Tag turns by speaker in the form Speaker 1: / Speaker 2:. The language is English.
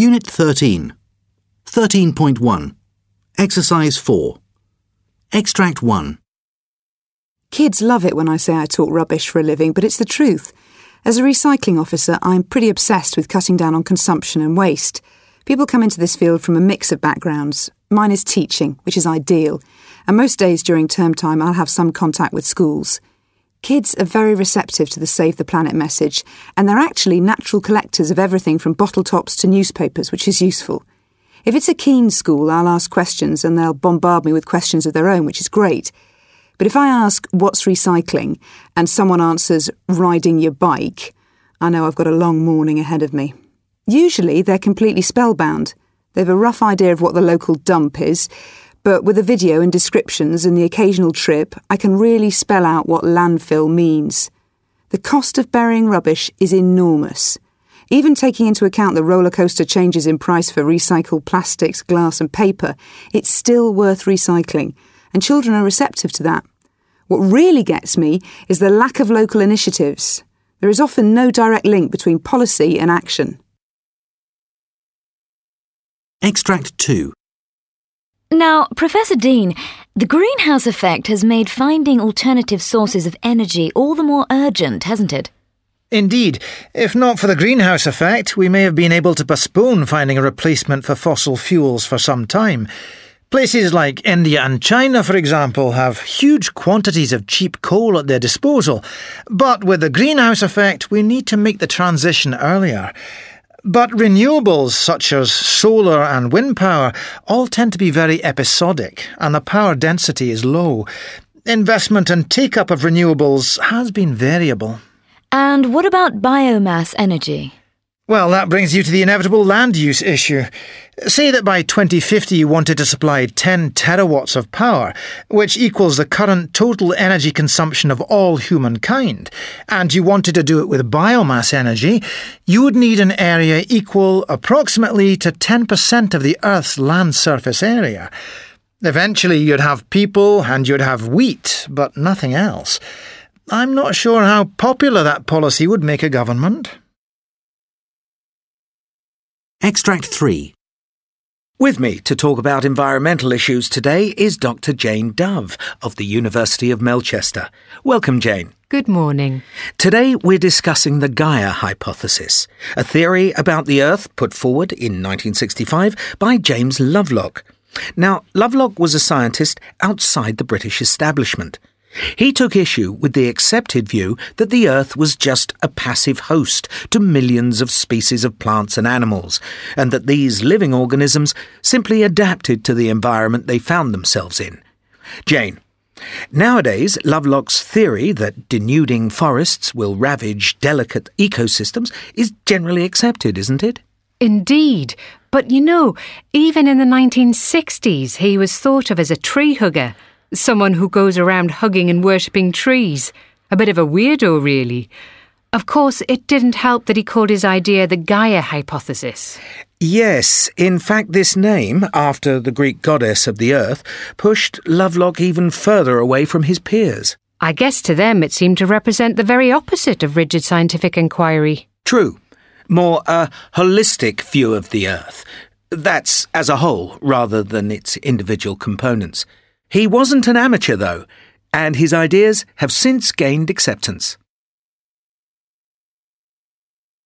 Speaker 1: Unit 13. 13.1. Exercise 4. Extract 1.
Speaker 2: Kids love it when I say I talk rubbish for a living, but it's the truth. As a recycling officer, I'm pretty obsessed with cutting down on consumption and waste. People come into this field from a mix of backgrounds. Mine is teaching, which is ideal, and most days during term time I'll have some contact with schools. Kids are very receptive to the Save the Planet message, and they're actually natural collectors of everything from bottle tops to newspapers, which is useful. If it's a keen school, I'll ask questions and they'll bombard me with questions of their own, which is great. But if I ask, what's recycling, and someone answers, riding your bike, I know I've got a long morning ahead of me. Usually they're completely spellbound. They've a rough idea of what the local dump is, but with a video and descriptions and the occasional trip, I can really spell out what landfill means. The cost of burying rubbish is enormous. Even taking into account the roller coaster changes in price for recycled plastics, glass, and paper, it's still worth recycling, and children are receptive to that. What really gets me is the lack of local initiatives. There is often no direct link between policy and action.
Speaker 1: Extract 2.
Speaker 3: Now, Professor Dean, the greenhouse effect has made finding alternative sources of energy all the more urgent, hasn't it?
Speaker 4: Indeed, if not for the greenhouse effect, we may have been able to postpone finding a replacement for fossil fuels for some time. Places like India and China, for example, have huge quantities of cheap coal at their disposal. But with the greenhouse effect, we need to make the transition earlier. But renewables such as solar and wind power all tend to be very episodic, and the power density is low. Investment and take up of renewables has been variable.
Speaker 3: And what about biomass energy?
Speaker 4: Well, that brings you to the inevitable land use issue. Say that by 2050 you wanted to supply 10 terawatts of power, which equals the current total energy consumption of all humankind, and you wanted to do it with biomass energy, you would need an area equal approximately to 10% of the Earth's land surface area. Eventually you'd have people and you'd have wheat, but nothing else. I'm not sure how popular that policy would make a government.
Speaker 1: Extract 3.
Speaker 5: With me to talk about environmental issues today is Dr. Jane Dove of the University of Melchester. Welcome, Jane.
Speaker 6: Good morning.
Speaker 5: Today we're discussing the Gaia hypothesis, a theory about the Earth put forward in 1965 by James Lovelock. Now, Lovelock was a scientist outside the British establishment. He took issue with the accepted view that the Earth was just a passive host to millions of species of plants and animals, and that these living organisms simply adapted to the environment they found themselves in. Jane, Nowadays, Lovelock's theory that denuding forests will ravage delicate ecosystems is generally accepted, isn't it?
Speaker 6: Indeed. But you know, even in the 1960s, he was thought of as a tree hugger someone who goes around hugging and worshipping trees. A bit of a weirdo, really. Of course, it didn't help that he called his idea the Gaia hypothesis.
Speaker 5: Yes, in fact, this name, after the Greek goddess of the earth, pushed Lovelock even further away from his peers.
Speaker 6: I guess to them it seemed to represent the very opposite of rigid scientific inquiry.
Speaker 5: True. More a holistic view of the earth. That's as a whole, rather than its individual components. He wasn't an amateur, though, and his ideas have since gained acceptance.